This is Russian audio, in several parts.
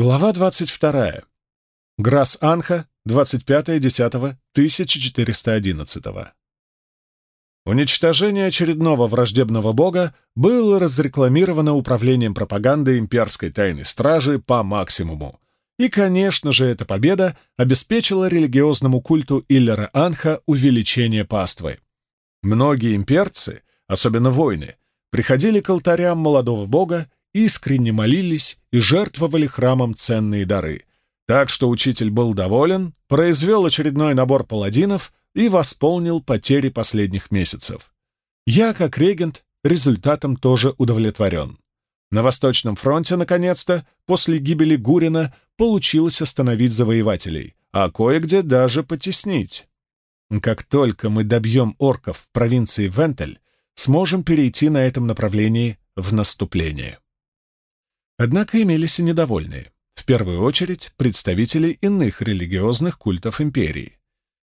Глава 22. Грас Анха, 25.10.1411. Уничтожение очередного враждебного бога было разрекламировано управлением пропаганды имперской тайной стражи по максимуму. И, конечно же, эта победа обеспечила религиозному культу Иллера Анха увеличение паствы. Многие имперцы, особенно воины, приходили к алтарям молодого бога искренне молились и жертвовали храмом ценные дары. Так что учитель был доволен, произвел очередной набор паладинов и восполнил потери последних месяцев. Я, как регент, результатом тоже удовлетворен. На Восточном фронте, наконец-то, после гибели Гурина, получилось остановить завоевателей, а кое-где даже потеснить. Как только мы добьем орков в провинции Вентель, сможем перейти на этом направлении в наступление. Однако имелись и недовольные. В первую очередь представители иных религиозных культов империи.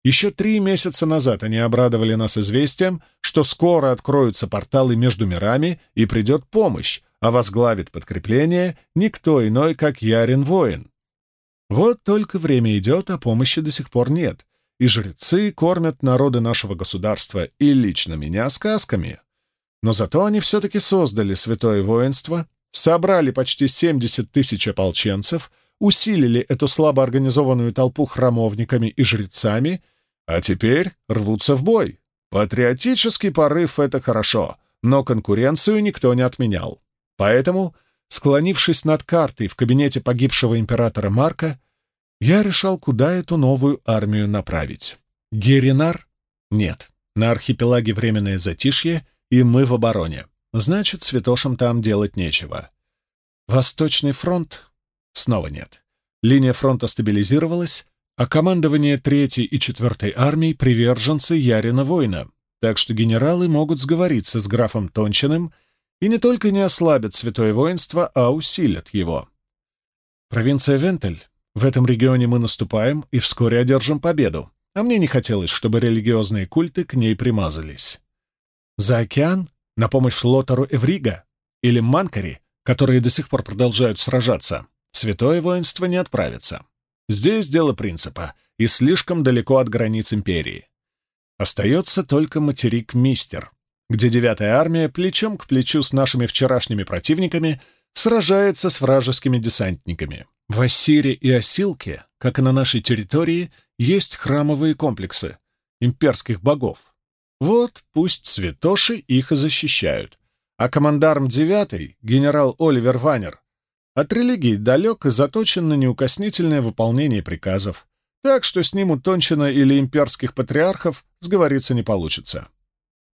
Еще три месяца назад они обрадовали нас известием, что скоро откроются порталы между мирами и придет помощь, а возглавит подкрепление никто иной, как Ярин Воин. Вот только время идет, а помощи до сих пор нет, и жрецы кормят народы нашего государства и лично меня сказками. Но зато они все-таки создали святое воинство собрали почти 70 тысяч ополченцев, усилили эту слабо организованную толпу храмовниками и жрецами, а теперь рвутся в бой. Патриотический порыв — это хорошо, но конкуренцию никто не отменял. Поэтому, склонившись над картой в кабинете погибшего императора Марка, я решал, куда эту новую армию направить. Геринар? Нет. На архипелаге временное затишье, и мы в обороне. Значит, святошам там делать нечего. Восточный фронт? Снова нет. Линия фронта стабилизировалась, а командование Третьей и Четвертой армий — приверженцы Ярина Война, так что генералы могут сговориться с графом Тончиным и не только не ослабят святое воинство, а усилят его. Провинция Вентель. В этом регионе мы наступаем и вскоре одержим победу, а мне не хотелось, чтобы религиозные культы к ней примазались. За океан на помощь Лотару Эврига или Манкари, которые до сих пор продолжают сражаться, святое воинство не отправится. Здесь дело принципа и слишком далеко от границ империи. Остается только материк Мистер, где девятая армия плечом к плечу с нашими вчерашними противниками сражается с вражескими десантниками. В Ассире и Осилке, как и на нашей территории, есть храмовые комплексы имперских богов, вот пусть святоши их и защищают. А командарм девятый, генерал Оливер Ваннер, от религии далек и заточен на неукоснительное выполнение приказов, так что с ним у или имперских патриархов сговориться не получится.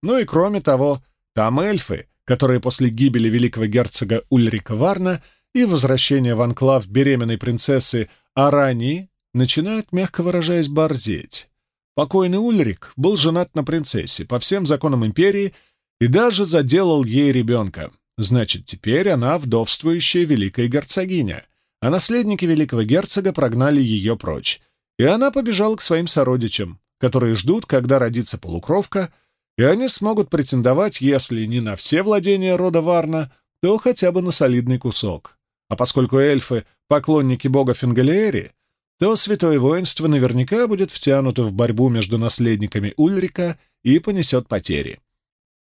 Ну и кроме того, там эльфы, которые после гибели великого герцога Ульрика Варна и возвращения в анклав беременной принцессы Арани начинают, мягко выражаясь, борзеть. Покойный Ульрик был женат на принцессе по всем законам империи и даже заделал ей ребенка. Значит, теперь она вдовствующая великая герцогиня, а наследники великого герцога прогнали ее прочь, и она побежала к своим сородичам, которые ждут, когда родится полукровка, и они смогут претендовать, если не на все владения рода Варна, то хотя бы на солидный кусок. А поскольку эльфы — поклонники бога Фингалиэри, то святое воинство наверняка будет втянуто в борьбу между наследниками Ульрика и понесет потери,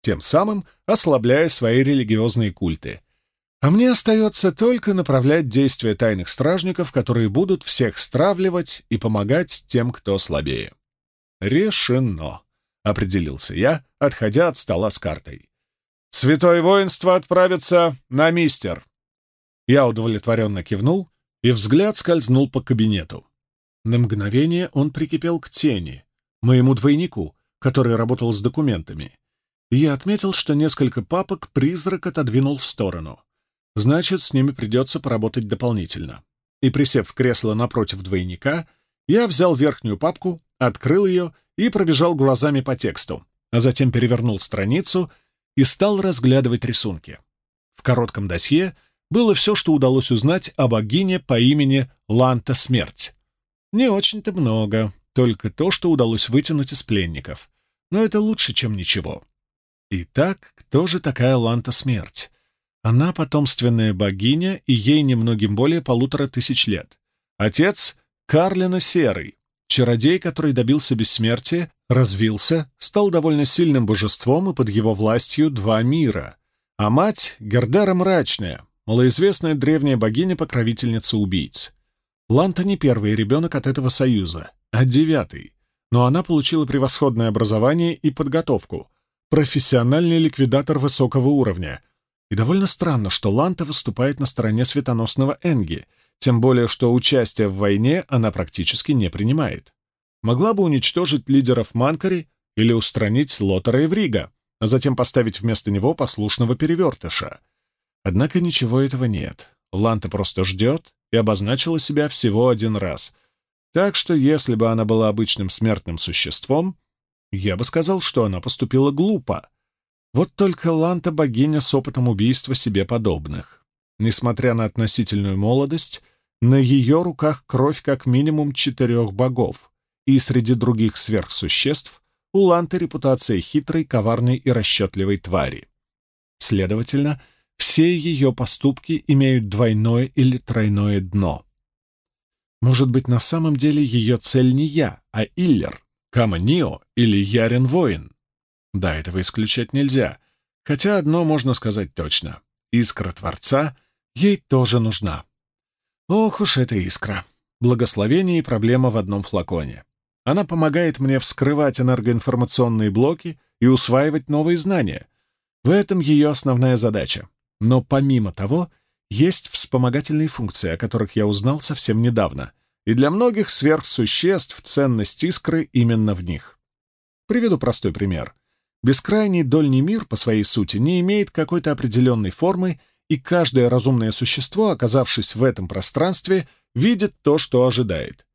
тем самым ослабляя свои религиозные культы. А мне остается только направлять действия тайных стражников, которые будут всех стравливать и помогать тем, кто слабее. «Решено», — определился я, отходя от стола с картой. «Святое воинство отправится на мистер». Я удовлетворенно кивнул и взгляд скользнул по кабинету. На мгновение он прикипел к тени, моему двойнику, который работал с документами. Я отметил, что несколько папок призрак отодвинул в сторону. Значит, с ними придется поработать дополнительно. И, присев в кресло напротив двойника, я взял верхнюю папку, открыл ее и пробежал глазами по тексту, а затем перевернул страницу и стал разглядывать рисунки. В коротком досье было все, что удалось узнать о богине по имени Ланта Смерть. Не очень-то много, только то, что удалось вытянуть из пленников. Но это лучше, чем ничего. Итак, кто же такая Ланта Смерть? Она потомственная богиня, и ей немногим более полутора тысяч лет. Отец — Карлина Серый, чародей, который добился бессмертия, развился, стал довольно сильным божеством, и под его властью два мира. А мать — Гердера Мрачная, малоизвестная древняя богиня-покровительница убийц. Ланта не первый ребенок от этого союза, а девятый, но она получила превосходное образование и подготовку, профессиональный ликвидатор высокого уровня — и довольно странно, что Ланта выступает на стороне светоносного Энги, тем более что участие в войне она практически не принимает. Могла бы уничтожить лидеров Манкари или устранить Лотера и Врига, а затем поставить вместо него послушного перевертыша. Однако ничего этого нет. Ланта просто ждет и обозначила себя всего один раз. Так что если бы она была обычным смертным существом, я бы сказал, что она поступила глупо — вот только Ланта — богиня с опытом убийства себе подобных. Несмотря на относительную молодость, на ее руках кровь как минимум четырех богов, и среди других сверхсуществ у Ланты репутация хитрой, коварной и расчетливой твари. Следовательно, все ее поступки имеют двойное или тройное дно. Может быть, на самом деле ее цель не я, а Иллер, Кама Нио или Ярен Воин. Да, этого исключать нельзя. Хотя одно можно сказать точно. Искра Творца ей тоже нужна. Ох уж эта искра. Благословение и проблема в одном флаконе. Она помогает мне вскрывать энергоинформационные блоки и усваивать новые знания. В этом ее основная задача. Но помимо того, есть вспомогательные функции, о которых я узнал совсем недавно. И для многих сверхсуществ ценность искры именно в них. Приведу простой пример. Бескрайний дольний мир по своей сути не имеет какой-то определенной формы, и каждое разумное существо, оказавшись в этом пространстве, видит то, что ожидает.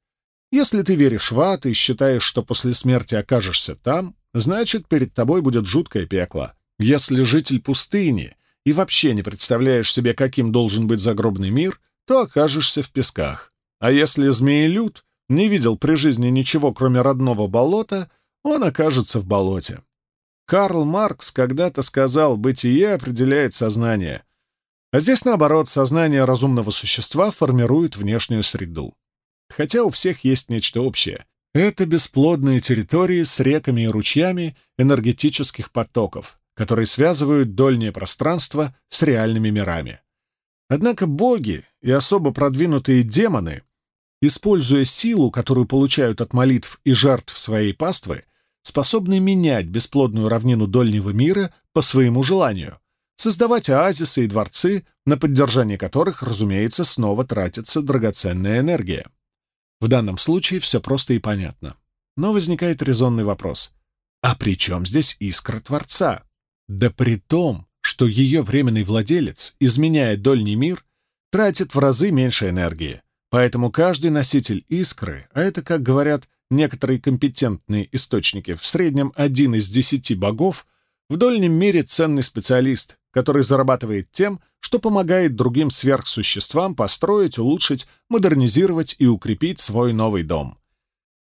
Если ты веришь в ад и считаешь, что после смерти окажешься там, значит, перед тобой будет жуткое пекло. Если житель пустыни и вообще не представляешь себе, каким должен быть загробный мир, то окажешься в песках. А если змеелюд не видел при жизни ничего, кроме родного болота, он окажется в болоте. Карл Маркс когда-то сказал, бытие определяет сознание. А здесь, наоборот, сознание разумного существа формирует внешнюю среду. Хотя у всех есть нечто общее. Это бесплодные территории с реками и ручьями энергетических потоков, которые связывают дольнее пространство с реальными мирами. Однако боги и особо продвинутые демоны, используя силу, которую получают от молитв и жертв своей паствы, способны менять бесплодную равнину Дольнего мира по своему желанию, создавать оазисы и дворцы, на поддержание которых, разумеется, снова тратится драгоценная энергия. В данном случае все просто и понятно. Но возникает резонный вопрос. А при чем здесь искра Творца? Да при том, что ее временный владелец, изменяя дольний мир, тратит в разы меньше энергии. Поэтому каждый носитель искры, а это, как говорят, некоторые компетентные источники, в среднем один из десяти богов, в дольнем мире ценный специалист, который зарабатывает тем, что помогает другим сверхсуществам построить, улучшить, модернизировать и укрепить свой новый дом.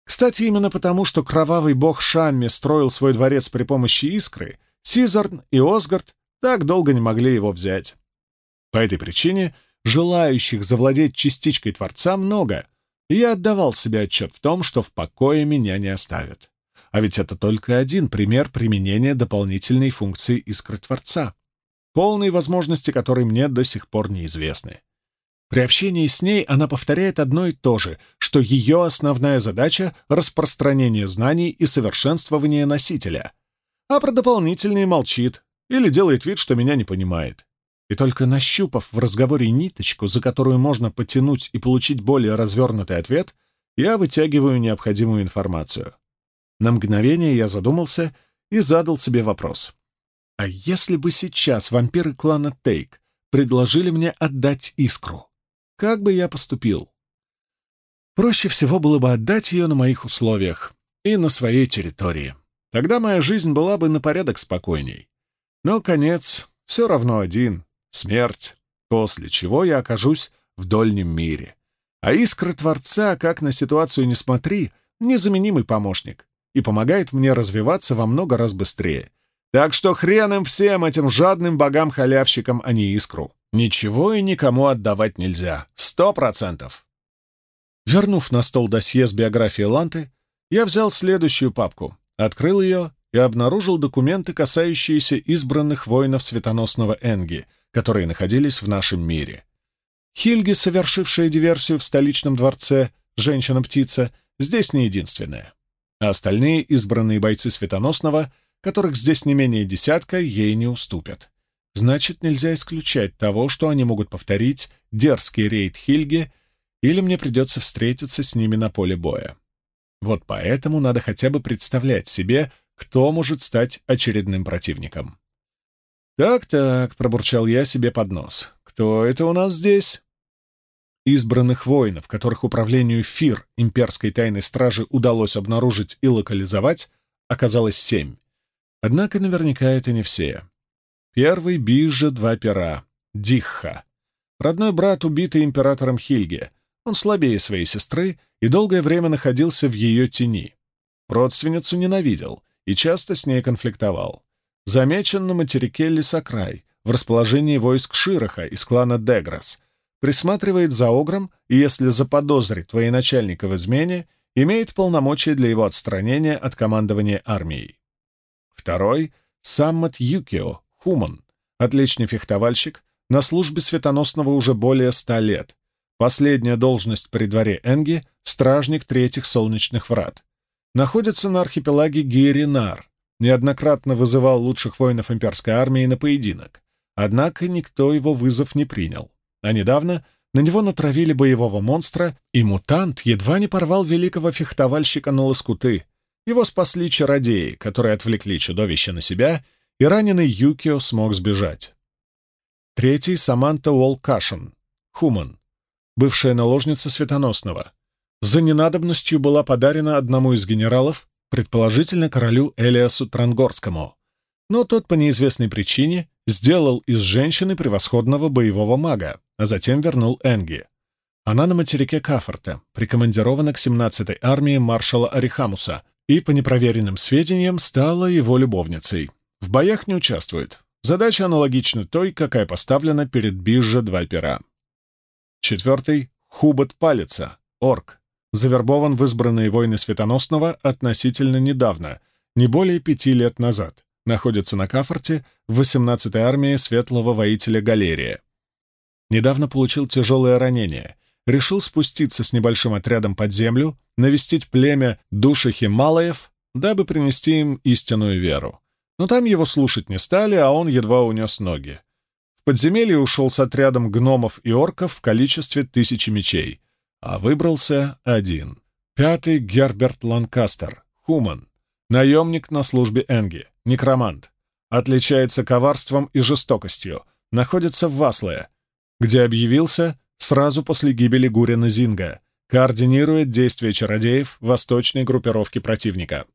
Кстати, именно потому, что кровавый бог Шамми строил свой дворец при помощи искры, Сизарн и Осгард так долго не могли его взять. По этой причине желающих завладеть частичкой Творца много, и я отдавал себе отчет в том, что в покое меня не оставят. А ведь это только один пример применения дополнительной функции искры Творца, полные возможности которой мне до сих пор неизвестны. При общении с ней она повторяет одно и то же, что ее основная задача — распространение знаний и совершенствование носителя, а про дополнительные молчит или делает вид, что меня не понимает. И только нащупав в разговоре ниточку, за которую можно потянуть и получить более развернутый ответ, я вытягиваю необходимую информацию. На мгновение я задумался и задал себе вопрос. А если бы сейчас вампиры клана Тейк предложили мне отдать искру, как бы я поступил? Проще всего было бы отдать ее на моих условиях и на своей территории. Тогда моя жизнь была бы на порядок спокойней. Но конец все равно один смерть, после чего я окажусь в дольнем мире. А искра Творца, как на ситуацию не смотри, незаменимый помощник и помогает мне развиваться во много раз быстрее. Так что хрен им всем этим жадным богам-халявщикам, а не искру. Ничего и никому отдавать нельзя. Сто процентов. Вернув на стол досье с биографией Ланты, я взял следующую папку, открыл ее и обнаружил документы, касающиеся избранных воинов светоносного Энги, которые находились в нашем мире. Хильги, совершившая диверсию в столичном дворце, женщина-птица, здесь не единственная. А остальные избранные бойцы светоносного, которых здесь не менее десятка, ей не уступят. Значит, нельзя исключать того, что они могут повторить дерзкий рейд Хильги, или мне придется встретиться с ними на поле боя. Вот поэтому надо хотя бы представлять себе, кто может стать очередным противником. «Так-так», — пробурчал я себе под нос, — «кто это у нас здесь?» Избранных воинов, которых управлению ФИР имперской тайной стражи удалось обнаружить и локализовать, оказалось семь. Однако наверняка это не все. Первый — Бижа Два Пера, Дихха. Родной брат, убитый императором Хильге. Он слабее своей сестры и долгое время находился в ее тени. Родственницу ненавидел и часто с ней конфликтовал. Замечен на материке Лисакрай, в расположении войск Широха из клана Деграс — присматривает за Огром и, если заподозрит военачальника в измене, имеет полномочия для его отстранения от командования армией. Второй — Саммат Юкио, Хуман, отличный фехтовальщик, на службе светоносного уже более ста лет. Последняя должность при дворе Энги — стражник третьих солнечных врат. Находится на архипелаге Гиринар, неоднократно вызывал лучших воинов имперской армии на поединок. Однако никто его вызов не принял. А недавно на него натравили боевого монстра, и мутант едва не порвал великого фехтовальщика на лоскуты. Его спасли чародеи, которые отвлекли чудовище на себя, и раненый Юкио смог сбежать. Третий — Саманта Уолкашин, Хуман, бывшая наложница Светоносного. За ненадобностью была подарена одному из генералов, предположительно королю Элиасу Трангорскому. Но тот по неизвестной причине сделал из женщины превосходного боевого мага, а затем вернул Энги. Она на материке Кафорта, прикомандирована к 17-й армии маршала Арихамуса и, по непроверенным сведениям, стала его любовницей. В боях не участвует. Задача аналогична той, какая поставлена перед Бижжа два пера. Четвертый — Хубат Палица, орк. Завербован в избранные войны Светоносного относительно недавно, не более пяти лет назад. Находится на Кафорте в 18-й армии светлого воителя Галерия. Недавно получил тяжелое ранение. Решил спуститься с небольшим отрядом под землю, навестить племя души Хималаев, дабы принести им истинную веру. Но там его слушать не стали, а он едва унес ноги. В подземелье ушел с отрядом гномов и орков в количестве тысячи мечей, а выбрался один. Пятый — Герберт Ланкастер, Хуман, наемник на службе Энги, некромант. Отличается коварством и жестокостью, находится в Васлое, где объявился сразу после гибели Гурина Зинга, координирует действия чародеев восточной группировки противника.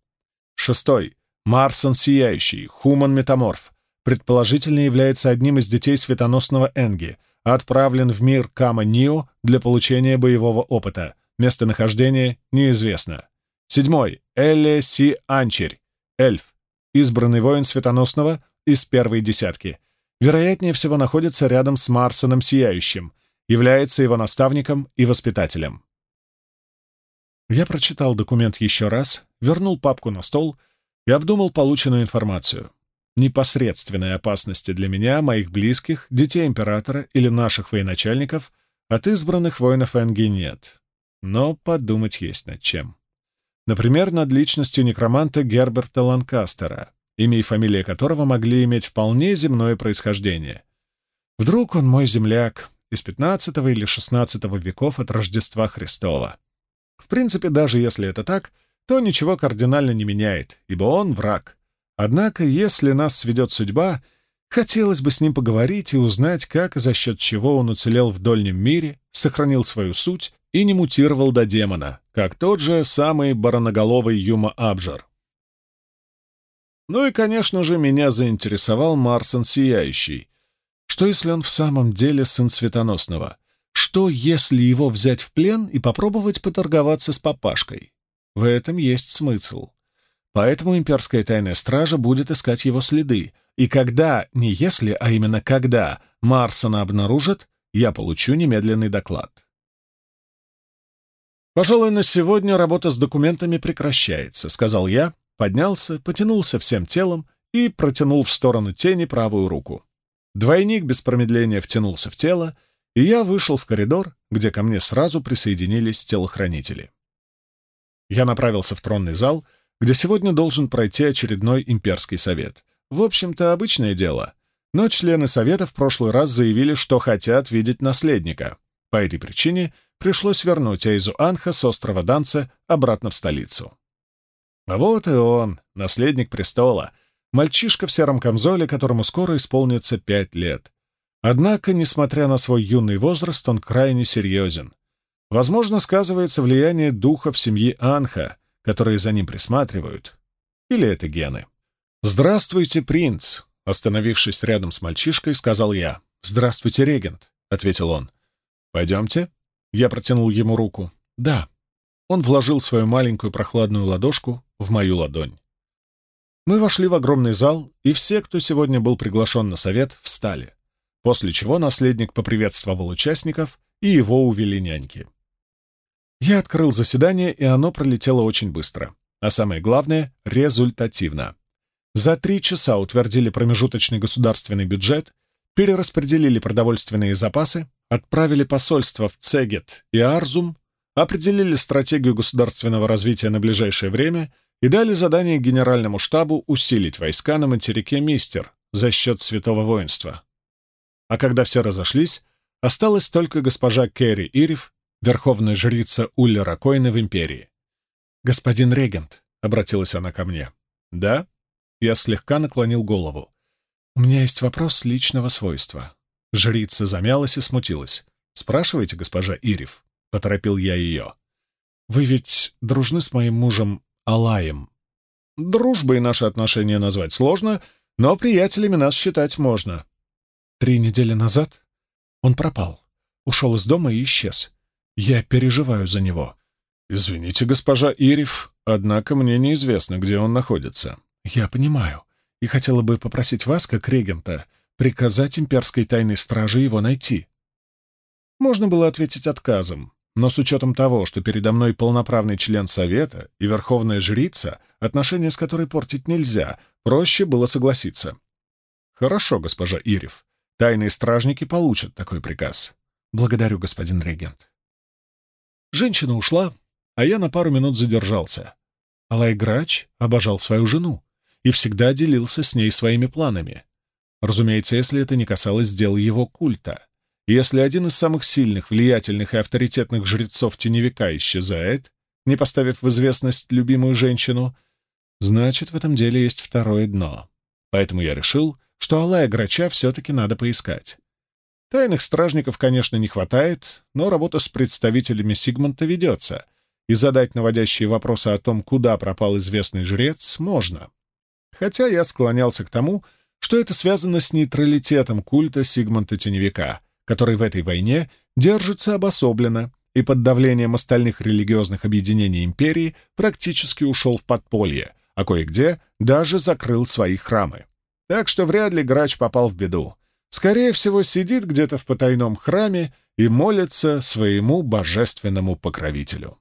Шестой. Марсон Сияющий, Хуман-метаморф, предположительно является одним из детей светоносного Энги, отправлен в мир Кама-Нио для получения боевого опыта. Местонахождение неизвестно. Седьмой. Эле Си Анчерь, эльф, избранный воин светоносного из первой десятки, вероятнее всего находится рядом с Марсоном Сияющим, является его наставником и воспитателем. Я прочитал документ еще раз, вернул папку на стол и обдумал полученную информацию. Непосредственной опасности для меня, моих близких, детей императора или наших военачальников от избранных воинов Энги нет. Но подумать есть над чем. Например, над личностью некроманта Герберта Ланкастера имя и фамилия которого могли иметь вполне земное происхождение. Вдруг он мой земляк из XV или XVI веков от Рождества Христова. В принципе, даже если это так, то ничего кардинально не меняет, ибо он враг. Однако, если нас сведет судьба, хотелось бы с ним поговорить и узнать, как и за счет чего он уцелел в дольнем мире, сохранил свою суть и не мутировал до демона, как тот же самый бароноголовый Юма Абжар. Ну и, конечно же, меня заинтересовал Марсон Сияющий. Что, если он в самом деле сын Светоносного? Что, если его взять в плен и попробовать поторговаться с папашкой? В этом есть смысл. Поэтому имперская тайная стража будет искать его следы, и когда, не если, а именно когда, Марсона обнаружат, я получу немедленный доклад. «Пожалуй, на сегодня работа с документами прекращается», — сказал я, поднялся, потянулся всем телом и протянул в сторону тени правую руку. Двойник без промедления втянулся в тело, и я вышел в коридор, где ко мне сразу присоединились телохранители. Я направился в тронный зал, где сегодня должен пройти очередной имперский совет. В общем-то, обычное дело. Но члены совета в прошлый раз заявили, что хотят видеть наследника. По этой причине пришлось вернуть Эйзу Анха с острова Данца обратно в столицу. А вот и он, наследник престола — Мальчишка в сером камзоле, которому скоро исполнится пять лет. Однако, несмотря на свой юный возраст, он крайне серьезен. Возможно, сказывается влияние духов семьи Анха, которые за ним присматривают. Или это гены. «Здравствуйте, принц!» Остановившись рядом с мальчишкой, сказал я. «Здравствуйте, регент!» — ответил он. «Пойдемте?» Я протянул ему руку. «Да». Он вложил свою маленькую прохладную ладошку в мою ладонь. Мы вошли в огромный зал, и все, кто сегодня был приглашен на совет, встали, после чего наследник поприветствовал участников, и его увели няньки. Я открыл заседание, и оно пролетело очень быстро, а самое главное — результативно. За три часа утвердили промежуточный государственный бюджет, перераспределили продовольственные запасы, отправили посольства в Цегет и Арзум, определили стратегию государственного развития на ближайшее время — и дали задание генеральному штабу усилить войска на материке Мистер за счет святого воинства. А когда все разошлись, осталась только госпожа Керри Ирев, верховная жрица Уллера Койна в империи. «Господин регент», — обратилась она ко мне. «Да?» Я слегка наклонил голову. «У меня есть вопрос личного свойства». Жрица замялась и смутилась. «Спрашивайте, госпожа Ирев», — поторопил я ее. «Вы ведь дружны с моим мужем Алаем. Дружбой наши отношения назвать сложно, но приятелями нас считать можно. Три недели назад он пропал, ушел из дома и исчез. Я переживаю за него. Извините, госпожа Ирев, однако мне неизвестно, где он находится. Я понимаю, и хотела бы попросить вас, как регента, приказать имперской тайной страже его найти. Можно было ответить отказом, но с учетом того, что передо мной полноправный член Совета и верховная жрица, отношения с которой портить нельзя, проще было согласиться. Хорошо, госпожа Ирев. Тайные стражники получат такой приказ. Благодарю, господин регент. Женщина ушла, а я на пару минут задержался. Алай Грач обожал свою жену и всегда делился с ней своими планами. Разумеется, если это не касалось дел его культа. Если один из самых сильных, влиятельных и авторитетных жрецов теневика исчезает, не поставив в известность любимую женщину, значит, в этом деле есть второе дно. Поэтому я решил, что Алая Грача все-таки надо поискать. Тайных стражников, конечно, не хватает, но работа с представителями Сигмонта ведется, и задать наводящие вопросы о том, куда пропал известный жрец, можно. Хотя я склонялся к тому, что это связано с нейтралитетом культа Сигмонта Теневика — который в этой войне держится обособленно и под давлением остальных религиозных объединений империи практически ушел в подполье, а кое-где даже закрыл свои храмы. Так что вряд ли грач попал в беду. Скорее всего, сидит где-то в потайном храме и молится своему божественному покровителю.